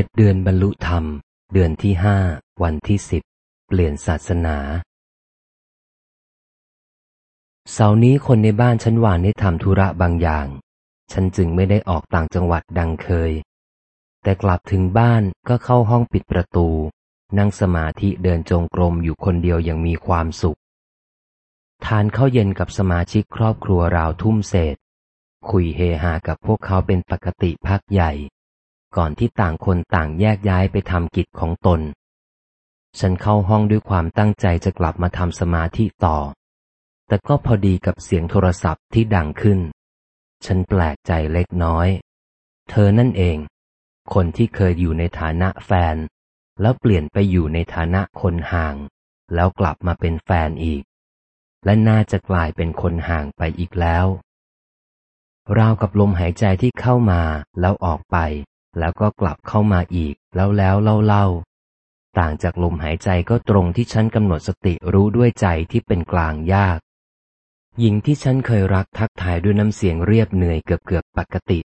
จ็ดเดือนบรรลุธรรม เดือนที่ห้า วันที่สิบ เปลี่ยนศาสนา เสาร์นี้คนในบ้านฉันวานให้ทำธุระบางอย่าง ฉันจึงไม่ได้ออกต่างจังหวัดดังเคย แต่กลับถึงบ้านก็เข้าห้องปิดประตู นั่งสมาธิเดินจงกรมอยู่คนเดียวอย่างมีความสุข ทานข้าวเย็นกับสมาชิกครอบครัวราวทุ่มเศษ คุยเฮฮากับพวกเขาเป็นปกติพักใหญ่ ก่อนที่ต่างคนต่างแยกย้ายไปทำกิจของตน ฉันเข้าห้องด้วยความตั้งใจจะกลับมาทำสมาธิต่อ แต่ก็พอดีกับเสียงโทรศัพท์ที่ดังขึ้น ฉันแปลกใจเล็กน้อย เธอนั่นเอง คนที่เคยอยู่ในฐานะแฟน แล้วเปลี่ยนไปอยู่ในฐานะคนห่าง แล้วกลับมาเป็นแฟนอีก และน่าจะกลายเป็นคนห่างไปอีกแล้วราวกับลมหายใจที่เข้ามาแล้วออกไป แล้วก็กลับเข้ามาอีก แล้วแล้วเล่าเล่าต่างจากลมหายใจก็ตรงที่ฉันกำหนดสติรู้ด้วยใจที่เป็นกลางยาก หญิงที่ฉันเคยรักทักทายด้วยน้ำเสียงเรียบเหนื่อยเกือบเกือบปกติ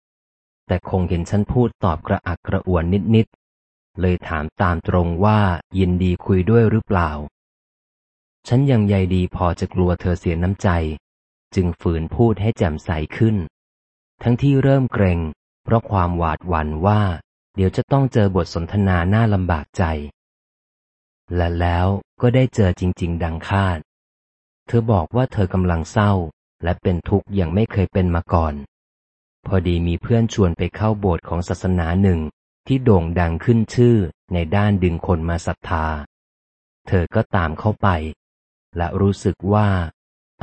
แต่คงเห็นฉันพูดตอบกระอักกระอ่วนนิดๆ เลยถามตามตรงว่ายินดีคุยด้วยหรือเปล่า ฉันยังใยดีพอจะกลัวเธอเสียน้ำใจ จึงฝืนพูดให้แจ่มใสขึ้น ทั้งที่เริ่มเกรง ราะความหวาดหวั่นว่า เดี๋ยวจะต้องเจอบทสนทนาหน้าลำบากใจ และแล้วก็ได้เจอจริง ๆ ดังคาด เธอบอกว่าเธอกำลังเศร้า และเป็นทุกข์อย่างไม่เคยเป็นมาก่อน พอดีมีเพื่อนชวนไปเข้าโบสถ์ของศาสนาหนึ่งที่โด่งดังขึ้นชื่อในด้านดึงคนมาศรัทธา เธอก็ตามเข้าไป และรู้สึกว่า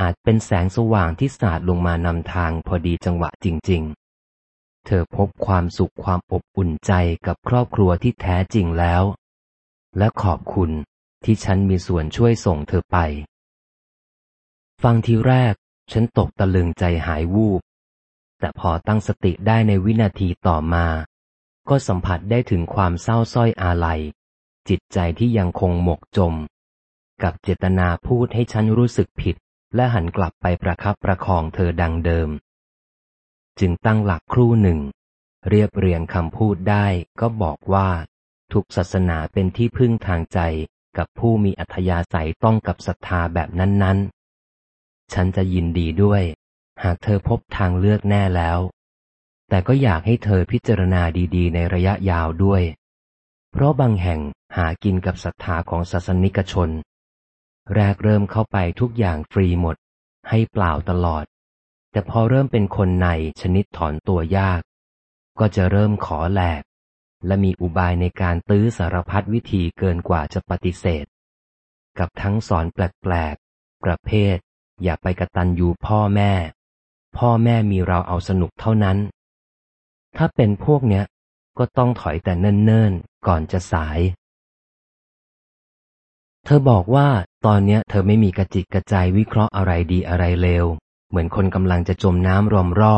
อาจเป็นแสงสว่างที่สาดลงมานำทางพอดีจังหวะจริงๆ เธอพบความสุขความอบอุ่นใจกับครอบครัวที่แท้จริงแล้ว และขอบคุณที่ฉันมีส่วนช่วยส่งเธอไป ฟังทีแรก ฉันตกตะลึงใจหายวูบ แต่พอตั้งสติได้ในวินาทีต่อมา ก็สัมผัสได้ถึงความเศร้าส้อยอาลัย จิตใจที่ยังคงหมกจม กับเจตนาพูดให้ฉันรู้สึกผิด และหันกลับไปประคับประคองเธอดังเดิม จึงตั้งหลักครู่หนึ่ง เรียบเรียงคำพูดได้ก็บอกว่า ทุกศาสนาเป็นที่พึ่งทางใจกับผู้มีอัธยาศัยต้องกับศรัทธาแบบนั้นๆ ฉันจะยินดีด้วย หากเธอพบทางเลือกแน่แล้ว แต่ก็อยากให้เธอพิจารณาดีๆ ในระยะยาวด้วย เพราะบางแห่งหากินกับศรัทธาของศาสนิกชน แรกเริ่มเข้าไปทุกอย่างฟรีหมด ให้เปล่าตลอด แต่พอเริ่มเป็นคนในชนิดถอนตัวยาก ก็จะเริ่มขอแหลก และมีอุบายในการตื้อสารพัดวิธีเกินกว่าจะปฏิเสธ กับทั้งสอนแปลกๆ ประเภท อย่าไปกระตันอยู่พ่อแม่ พ่อแม่มีเราเอาสนุกเท่านั้น ถ้าเป็นพวกเนี้ย ก็ต้องถอยแต่เนิ่นๆ ก่อนจะสาย เธอบอกว่าตอนเนี้ยเธอไม่มีกระจิตกระใจวิเคราะห์อะไรดีอะไรเลว เหมือนคนกำลังจะจมน้ำรอมร่อ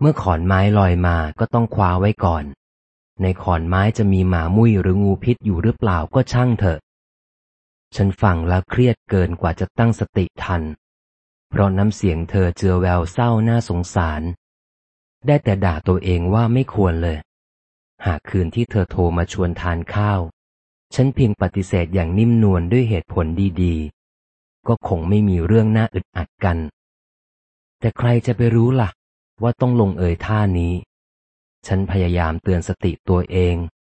เมื่อขอนไม้ลอยมาก็ต้องคว้าไว้ก่อน ในขอนไม้จะมีหมามุ้ยหรืองูพิษอยู่หรือเปล่าก็ช่างเถอะ ฉันฟังแล้วเครียดเกินกว่าจะตั้งสติทัน เพราะน้ำเสียงเธอเจือแววเศร้าน่าสงสาร ได้แต่ด่าตัวเองว่าไม่ควรเลย หากคืนที่เธอโทรมาชวนทานข้าว ฉันเพียงปฏิเสธอย่างนิ่มนวลด้วยเหตุผลดีๆ ก็คงไม่มีเรื่องน่าอึดอัดกัน แต่ใครจะไปรู้ละ่ะ ว่าต้องลงเอยท่านี้ ฉันพยายามเตือนสติตัวเอง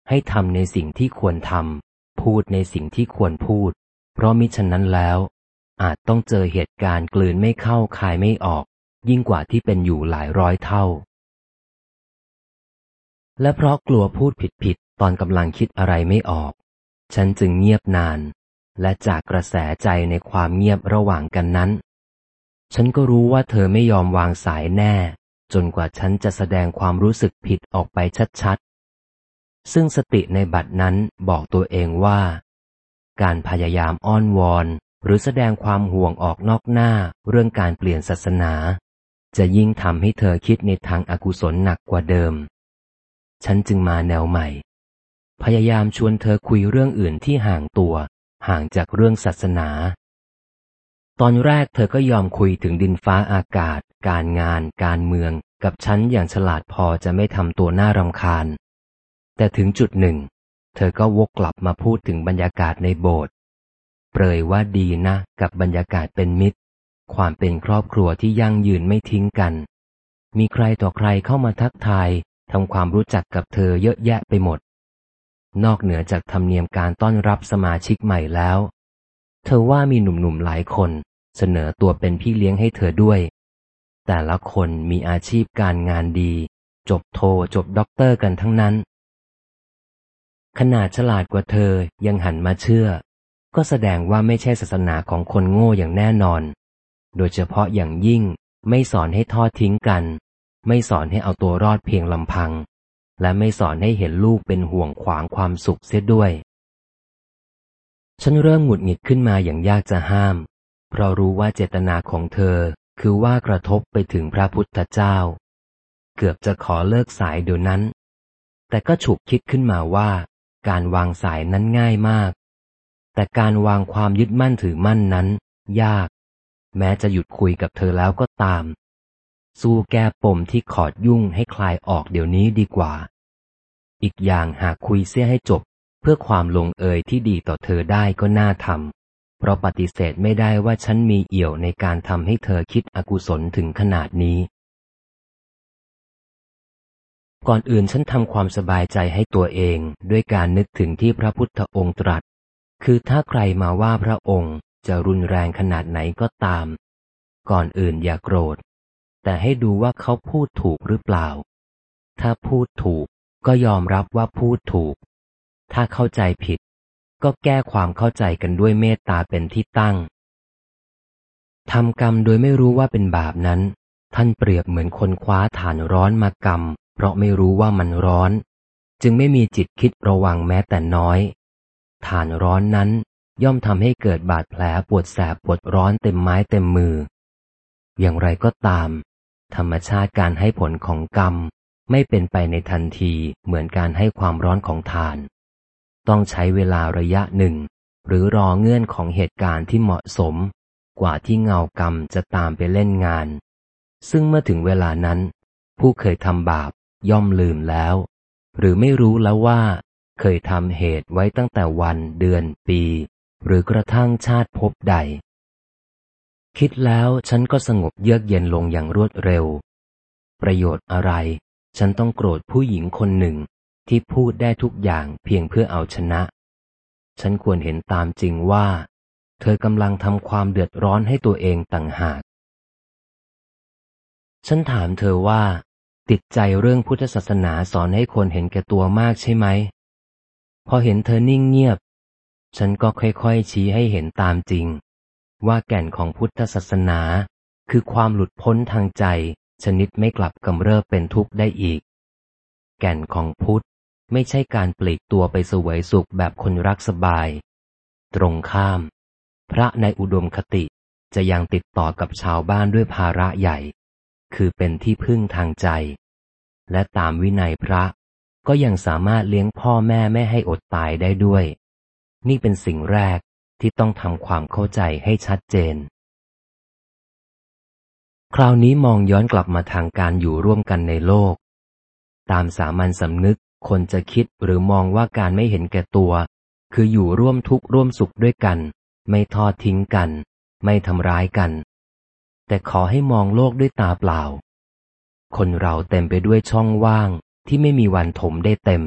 ให้ทำในสิ่งที่ควรทำพูดในสิ่งที่ควรพูด เพราะมิฉะนั้นแล้ว อาจต้องเจอเหตุการณ์กลืนไม่เข้าคายไม่ออก ยิ่งกว่าที่เป็นอยู่หลายร้อยเท่า และเพราะกลัวพูดผิดๆตอนกำลังคิดอะไรไม่ออก ฉันจึงเงียบนานและจากกระแสใจในความเงียบระหว่างกันนั้น ฉันก็รู้ว่าเธอไม่ยอมวางสายแน่ จนกว่าฉันจะแสดงความรู้สึกผิดออกไปชัดๆ ซึ่งสติในบัดนั้นบอกตัวเองว่า การพยายามอ้อนวอน หรือแสดงความห่วงออกนอกหน้าเรื่องการเปลี่ยนศาสนา จะยิ่งทำให้เธอคิดในทางอากุศลหนักกว่าเดิม ฉันจึงมาแนวใหม่ พยายามชวนเธอคุยเรื่องอื่นที่ห่างตัว ห่างจากเรื่องศาสนา ตอนแรกเธอก็ยอมคุยถึงดินฟ้าอากาศ การงาน การเมือง กับฉันอย่างฉลาดพอจะไม่ทำตัวน่ารำคาญ แต่ถึงจุดหนึ่ง เธอก็วกกลับมาพูดถึงบรรยากาศในโบสถ์เปรยว่าดีนะกับบรรยากาศเป็นมิตร ความเป็นครอบครัวที่ยั่งยืนไม่ทิ้งกัน มีใครต่อใครเข้ามาทักทายทำความรู้จักกับเธอเยอะแยะไปหมด นอกเหนือจากธรรมเนียมการต้อนรับสมาชิกใหม่แล้ว เธอว่ามีหนุ่มๆหลายคนเสนอตัวเป็นพี่เลี้ยงให้เธอด้วย แต่ละคนมีอาชีพการงานดี จบโทจบด็อกเตอร์กันทั้งนั้น ขนาดฉลาดกว่าเธอยังหันมาเชื่อ ก็แสดงว่าไม่ใช่ศาสนาของคนโง่อย่างแน่นอน โดยเฉพาะอย่างยิ่งไม่สอนให้ทอดทิ้งกัน ไม่สอนให้เอาตัวรอดเพียงลำพัง และไม่สอนให้เห็นลูกเป็นห่วงขวางความสุขเสียด้วย ฉันเริ่มหงุดหงิดขึ้นมาอย่างยากจะห้าม เพราะรู้ว่าเจตนาของเธอคือว่ากระทบไปถึงพระพุทธเจ้า เกือบจะขอเลิกสายเดี๋ยวนั้น แต่ก็ฉุกคิดขึ้นมาว่า การวางสายนั้นง่ายมาก แต่การวางความยึดมั่นถือมั่นนั้น ยาก แม้จะหยุดคุยกับเธอแล้วก็ตาม สู้แก้ปมที่ขอดยุ่งให้คลายออกเดี๋ยวนี้ดีกว่า อีกอย่างหากคุยเสียให้จบ เพื่อความลงเอยที่ดีต่อเธอได้ก็น่าทำเพราะปฏิเสธไม่ได้ว่าฉันมีเอี่ยวในการทำให้เธอคิดอกุศลถึงขนาดนี้ ก่อนอื่นฉันทำความสบายใจให้ตัวเองด้วยการนึกถึงที่พระพุทธองค์ตรัส คือถ้าใครมาว่าพระองค์จะรุนแรงขนาดไหนก็ตาม ก่อนอื่นอย่าโกรธ แต่ให้ดูว่าเขาพูดถูกหรือเปล่า ถ้าพูดถูกก็ยอมรับว่าพูดถูก ถ้าเข้าใจผิด ก็แก้ความเข้าใจกันด้วยเมตตาเป็นที่ตั้งทำกรรมโดยไม่รู้ว่าเป็นบาปนั้น ท่านเปรียบเหมือนคนคว้าฐานร้อนมากรรม เพราะไม่รู้ว่ามันร้อน จึงไม่มีจิตคิดระวังแม้แต่น้อย ฐานร้อนนั้นย่อมทำให้เกิดบาดแผลปวดแสบปวดร้อนเต็มไม้เต็มมือ อย่างไรก็ตาม ธรรมชาติการให้ผลของกรรม ไม่เป็นไปในทันทีเหมือนการให้ความร้อนของฐาน ต้องใช้เวลาระยะหนึ่ง หรือรอเงื่อนของเหตุการณ์ที่เหมาะสม กว่าที่เงากรรมจะตามไปเล่นงาน ซึ่งเมื่อถึงเวลานั้น ผู้เคยทำบาปย่อมลืมแล้ว หรือไม่รู้แล้วว่า เคยทำเหตุไว้ตั้งแต่วันเดือนปี หรือกระทั่งชาติพบใด คิดแล้วฉันก็สงบเยือกเย็นลงอย่างรวดเร็ว ประโยชน์อะไร ฉันต้องโกรธผู้หญิงคนหนึ่ง ที่พูดได้ทุกอย่างเพียงเพื่อเอาชนะ ฉันควรเห็นตามจริงว่า เธอกำลังทำความเดือดร้อนให้ตัวเองต่างหาก ฉันถามเธอว่า ติดใจเรื่องพุทธศาสนาสอนให้คนเห็นแก่ตัวมากใช่ไหม พอเห็นเธอนิ่งเงียบ ฉันก็ค่อยๆชี้ให้เห็นตามจริง ว่าแก่นของพุทธศาสนา คือความหลุดพ้นทางใจ ชนิดไม่กลับกำเริบเป็นทุกข์ได้อีก แก่นของพุทธ ไม่ใช่การปลีกตัวไปสวยสุขแบบคนรักสบาย ตรงข้าม พระในอุดมคติจะยังติดต่อกับชาวบ้านด้วยภาระใหญ่ คือเป็นที่พึ่งทางใจ และตามวินัยพระก็ยังสามารถเลี้ยงพ่อแม่ไม่ให้อดตายได้ด้วย นี่เป็นสิ่งแรกที่ต้องทำความเข้าใจให้ชัดเจน คราวนี้มองย้อนกลับมาทางการอยู่ร่วมกันในโลก ตามสามัญสำนึก คนจะคิดหรือมองว่าการไม่เห็นแก่ตัว คืออยู่ร่วมทุกข์ร่วมสุขด้วยกัน ไม่ทอดทิ้งกัน ไม่ทำร้ายกัน แต่ขอให้มองโลกด้วยตาเปล่า คนเราเต็มไปด้วยช่องว่างที่ไม่มีวันถมได้เต็ม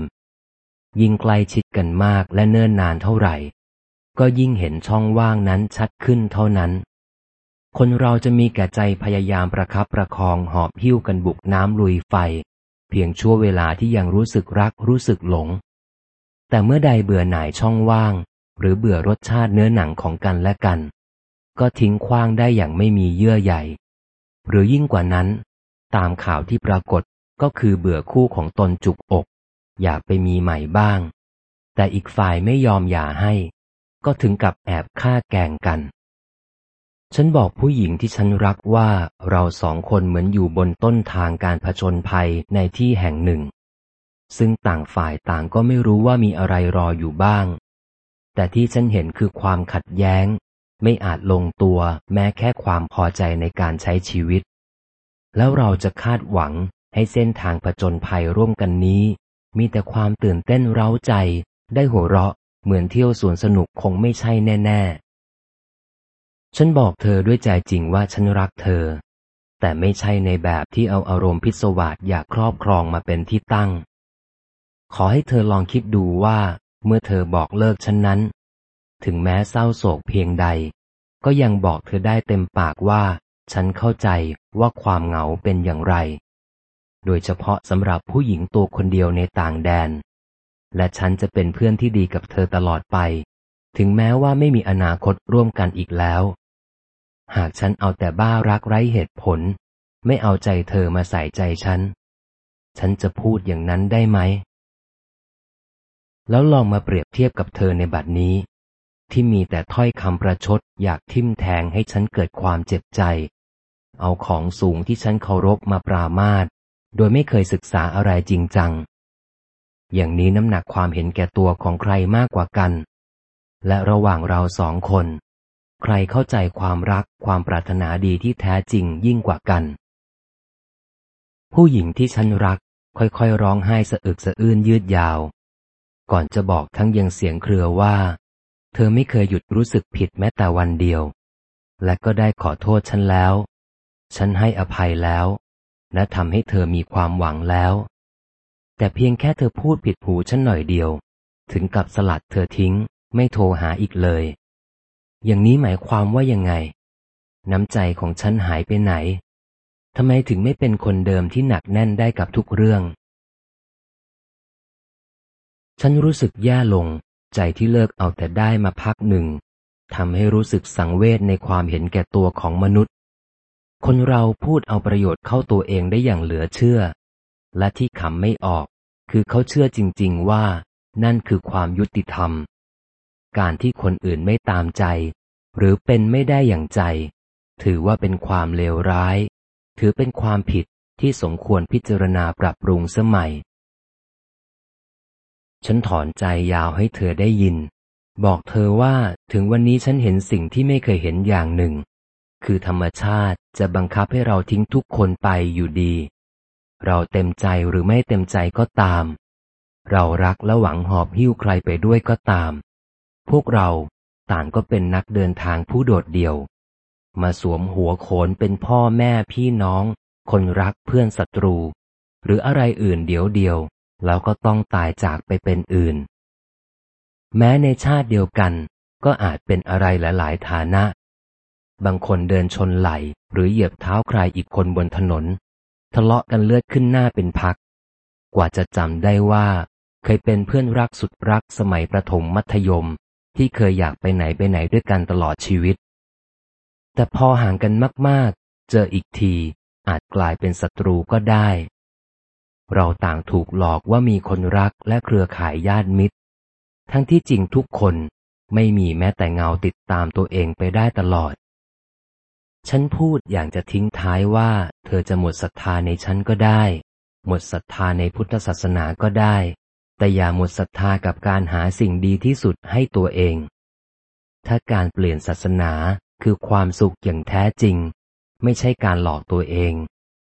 ยิ่งใกล้ชิดกันมากและเนิ่นนานเท่าไหร่ ก็ยิ่งเห็นช่องว่างนั้นชัดขึ้นเท่านั้น คนเราจะมีแก่ใจพยายามประครับประคองหอบหิ้วกันบุกน้ำลุยไฟ เพียงชั่วเวลาที่ยังรู้สึกรักรู้สึกหลง แต่เมื่อใดเบื่อหน่ายช่องว่าง หรือเบื่อรสชาติเนื้อหนังของกันและกัน ก็ทิ้งคว้างได้อย่างไม่มีเยื่อใหญ่ หรือยิ่งกว่านั้น ตามข่าวที่ปรากฏก็คือเบื่อคู่ของตนจุกอก อยากไปมีใหม่บ้าง แต่อีกฝ่ายไม่ยอมหย่าให้ ก็ถึงกับแอบฆ่าแกงกัน ฉันบอกผู้หญิงที่ฉันรักว่าเราสองคนเหมือนอยู่บนต้นทางการผจญภัยในที่แห่งหนึ่ง ซึ่งต่างฝ่ายต่างก็ไม่รู้ว่ามีอะไรรออยู่บ้าง แต่ที่ฉันเห็นคือความขัดแย้ง ไม่อาจลงตัวแม้แค่ความพอใจในการใช้ชีวิต แล้วเราจะคาดหวังให้เส้นทางผจญภัยร่วมกันนี้ มีแต่ความตื่นเต้นเร้าใจ ได้หัวเราะ เหมือนเที่ยวสวนสนุกคงไม่ใช่แน่ ๆ ฉันบอกเธอด้วยใจจริงว่าฉันรักเธอ แต่ไม่ใช่ในแบบที่เอาอารมณ์พิศวาสอยากครอบครองมาเป็นที่ตั้ง ขอให้เธอลองคิดดูว่า เมื่อเธอบอกเลิกฉันนั้น ถึงแม้เศร้าโศกเพียงใด ก็ยังบอกเธอได้เต็มปากว่า ฉันเข้าใจว่าความเหงาเป็นอย่างไร โดยเฉพาะสำหรับผู้หญิงตัวคนเดียวในต่างแดน และฉันจะเป็นเพื่อนที่ดีกับเธอตลอดไป ถึงแม้ว่าไม่มีอนาคตร่วมกันอีกแล้ว หากฉันเอาแต่บ้ารักไร้เหตุผล ไม่เอาใจเธอมาใส่ใจฉัน ฉันจะพูดอย่างนั้นได้ไหม แล้วลองมาเปรียบเทียบกับเธอในบัดนี้ ที่มีแต่ถ้อยคำประชด อยากทิมแทงให้ฉันเกิดความเจ็บใจ เอาของสูงที่ฉันเคารพมาปรามาสโดยไม่เคยศึกษาอะไรจริงจัง อย่างนี้น้ำหนักความเห็นแก่ตัวของใครมากกว่ากัน และระหว่างเราสองคน ใครเข้าใจความรักความปรารถนาดีที่แท้จริงยิ่งกว่ากัน ผู้หญิงที่ฉันรัก ค่อยๆร้องไห้สะอึกสะอื้นยืดยาว ก่อนจะบอกทั้งยังเสียงเครือว่า เธอไม่เคยหยุดรู้สึกผิดแม้แต่วันเดียว และก็ได้ขอโทษฉันแล้ว ฉันให้อภัยแล้ว และทำให้เธอมีความหวังแล้ว แต่เพียงแค่เธอพูดผิดหูฉันหน่อยเดียว ถึงกับสลัดเธอทิ้ง ไม่โทรหาอีกเลย อย่างนี้หมายความว่ายังไง น้ำใจของฉันหายไปไหนทำไมถึงไม่เป็นคนเดิมที่หนักแน่นได้กับทุกเรื่อง ฉันรู้สึกแย่ลง ใจที่เลิกเอาแต่ได้มาพักหนึ่งทำให้รู้สึกสังเวชในความเห็นแก่ตัวของมนุษย์ คนเราพูดเอาประโยชน์เข้าตัวเองได้อย่างเหลือเชื่อ และที่ขำไม่ออก คือเขาเชื่อจริง ๆ ว่า นั่นคือความยุติธรรม การที่คนอื่นไม่ตามใจ หรือเป็นไม่ได้อย่างใจ ถือว่าเป็นความเลวร้าย ถือเป็นความผิดที่สมควรพิจารณาปรับปรุงสมัย ฉันถอนใจยาวให้เธอได้ยิน บอกเธอว่าถึงวันนี้ฉันเห็นสิ่งที่ไม่เคยเห็นอย่างหนึ่ง คือธรรมชาติจะบังคับให้เราทิ้งทุกคนไปอยู่ดี เราเต็มใจหรือไม่เต็มใจก็ตาม เรารักและหวังหอบหิ้วใครไปด้วยก็ตาม พวกเราต่างก็เป็นนักเดินทางผู้โดดเดี่ยว มาสวมหัวโขนเป็นพ่อแม่พี่น้อง คนรักเพื่อนศัตรู หรืออะไรอื่นเดียวเดียว แล้วก็ต้องตายจากไปเป็นอื่น แม้ในชาติเดียวกัน ก็อาจเป็นอะไรหลายๆฐานะ บางคนเดินชนไหลหรือเหยียบเท้าใครอีกคนบนถนน ทะเลาะกันเลือดขึ้นหน้าเป็นพัก กว่าจะจำได้ว่า เคยเป็นเพื่อนรักสุดรักสมัยประถมมัธยม ที่เคยอยากไปไหนไปไหนด้วยกันตลอดชีวิต แต่พอห่างกันมาก ๆ เจออีกทีอาจกลายเป็นศัตรูก็ได้ เราต่างถูกหลอกว่ามีคนรักและเครือข่ายญาติมิตร ทั้งที่จริงทุกคนไม่มีแม้แต่เงาติดตามตัวเองไปได้ตลอด ฉันพูดอย่างจะทิ้งท้ายว่า เธอจะหมดศรัทธาในฉันก็ได้ หมดศรัทธาในพุทธศาสนาก็ได้ แต่อย่าหมดศรัทธากับการหาสิ่งดีที่สุดให้ตัวเอง ถ้าการเปลี่ยนศาสนาคือความสุขอย่างแท้จริง ไม่ใช่การหลอกตัวเอง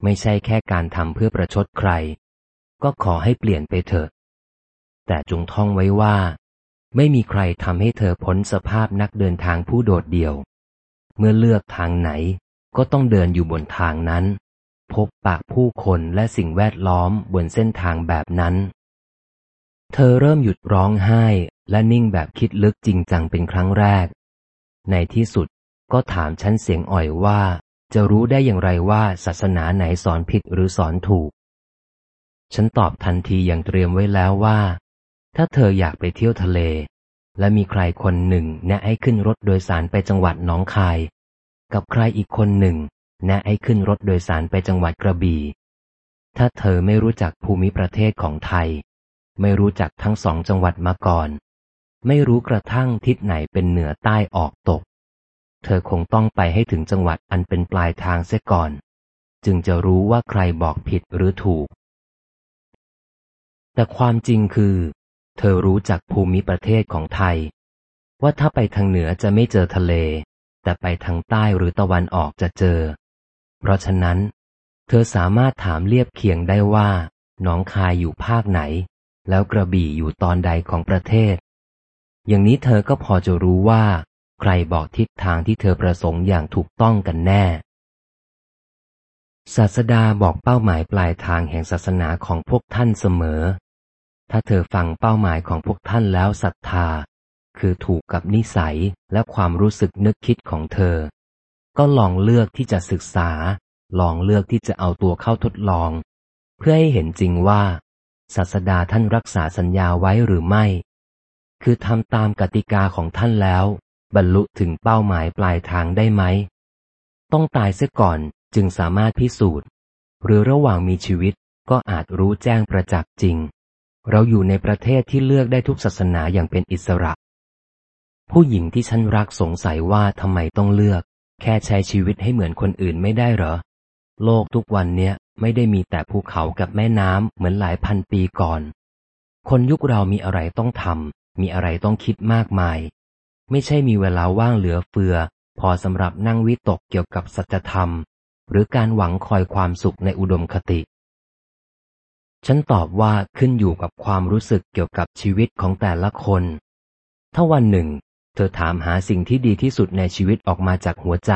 ไม่ใช่แค่การทำเพื่อประชดใคร ก็ขอให้เปลี่ยนไปเถอะ แต่จงท่องไว้ว่า ไม่มีใครทำให้เธอพ้นสภาพนักเดินทางผู้โดดเดี่ยว เมื่อเลือกทางไหนก็ต้องเดินอยู่บนทางนั้น พบปะผู้คนและสิ่งแวดล้อมบนเส้นทางแบบนั้น เธอเริ่มหยุดร้องไห้และนิ่งแบบคิดลึกจริงจังเป็นครั้งแรก ในที่สุดก็ถามฉันเสียงอ่อยว่า จะรู้ได้อย่างไรว่าศาสนาไหนสอนผิดหรือสอนถูก ฉันตอบทันทีอย่างเตรียมไว้แล้วว่า ถ้าเธออยากไปเที่ยวทะเล และมีใครคนหนึ่งแนะให้ขึ้นรถโดยสารไปจังหวัดน้องคาย กับใครอีกคนหนึ่ง แนะให้ขึ้นรถโดยสารไปจังหวัดกระบี่ถ้าเธอไม่รู้จักภูมิประเทศของไทย ไม่รู้จักทั้งสองจังหวัดมาก่อน ไม่รู้กระทั่งทิศไหนเป็นเหนือใต้ออกตก เธอคงต้องไปให้ถึงจังหวัดอันเป็นปลายทางเสียก่อน จึงจะรู้ว่าใครบอกผิดหรือถูก แต่ความจริงคือ เธอรู้จักภูมิประเทศของไทย ว่าถ้าไปทางเหนือจะไม่เจอทะเล แต่ไปทางใต้หรือตะวันออกจะเจอ เพราะฉะนั้น เธอสามารถถามเรียบเคียงได้ว่าน้องคายอยู่ภาคไหน แล้วกระบี่อยู่ตอนใดของประเทศ อย่างนี้เธอก็พอจะรู้ว่า ใครบอกทิศทางที่เธอประสงค์อย่างถูกต้องกันแน่ ศาสดาบอกเป้าหมายปลายทางแห่งศาสนาของพวกท่านเสมอ ถ้าเธอฟังเป้าหมายของพวกท่านแล้วศรัทธา คือถูกกับนิสัยและความรู้สึกนึกคิดของเธอ ก็ลองเลือกที่จะศึกษา ลองเลือกที่จะเอาตัวเข้าทดลอง เพื่อให้เห็นจริงว่า ศาสดาท่านรักษาสัญญาไว้หรือไม่ คือทำตามกติกาของท่านแล้ว บรรลุถึงเป้าหมายปลายทางได้ไหม ต้องตายเสียก่อนจึงสามารถพิสูจน์ หรือระหว่างมีชีวิตก็อาจรู้แจ้งประจักษ์จริง เราอยู่ในประเทศที่เลือกได้ทุกศาสนาอย่างเป็นอิสระ ผู้หญิงที่ฉันรักสงสัยว่าทำไมต้องเลือก แค่ใช้ชีวิตให้เหมือนคนอื่นไม่ได้เหรอ โลกทุกวันเนี้ย ไม่ได้มีแต่ภูเขากับแม่น้ำเหมือนหลายพันปีก่อน คนยุคเรามีอะไรต้องทำมีอะไรต้องคิดมากมาย ไม่ใช่มีเวลาว่างเหลือเฟือ พอสำหรับนั่งวิตกเกี่ยวกับสัจธรรม หรือการหวังคอยความสุขในอุดมคติ ฉันตอบว่าขึ้นอยู่กับความรู้สึกเกี่ยวกับชีวิตของแต่ละคน ถ้าวันหนึ่ง เธอถามหาสิ่งที่ดีที่สุดในชีวิตออกมาจากหัวใจ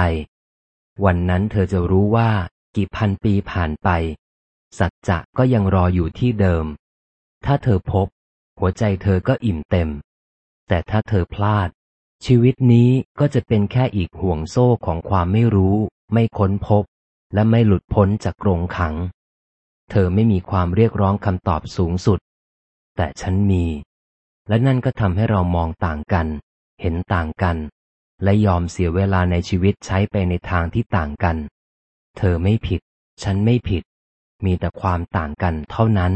วันนั้นเธอจะรู้ว่า กี่พันปีผ่านไป สัจจะก็ยังรออยู่ที่เดิม ถ้าเธอพบ หัวใจเธอก็อิ่มเต็ม แต่ถ้าเธอพลาด ชีวิตนี้ก็จะเป็นแค่อีกห่วงโซ่ของความไม่รู้ ไม่ค้นพบ และไม่หลุดพ้นจากกรงขัง เธอไม่มีความเรียกร้องคำตอบสูงสุด แต่ฉันมี และนั่นก็ทำให้เรามองต่างกัน เห็นต่างกันและยอมเสียเวลาในชีวิตใช้ไปในทางที่ต่างกัน เธอไม่ผิด ฉันไม่ผิด มีแต่ความต่างกันเท่านั้น